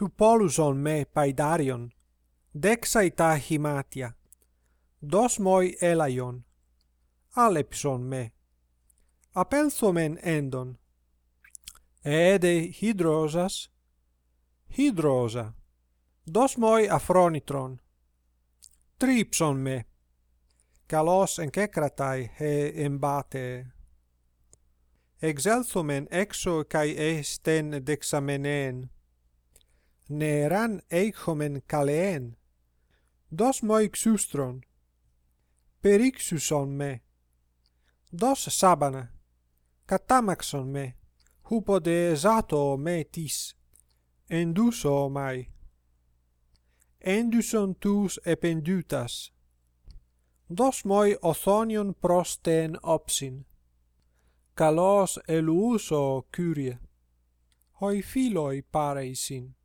hupoluson me paidarion, dexaita himatia, dosmoi elaion, alepson me, apelthomen endon, ede hydrosas, hydrosa, dosmoi afronitron, tripson me, kalos en kekratai he embate. Exelthomen exo kai esten dexamenen, νεεράν έιχομεν καλεέν. dos μου εξούστρον. Περίξουσον με. Δώσ' σάμπανα. Κατάμαξον με. Χούποντε ζάτο με τις. Ενδούσο μαι. Ένδουσον τους επενδύτας. Δώσ' μου οθόνιον προς τεν όψιν. Καλός ελουούσο, Κύριε. Hoi filoi pareisin.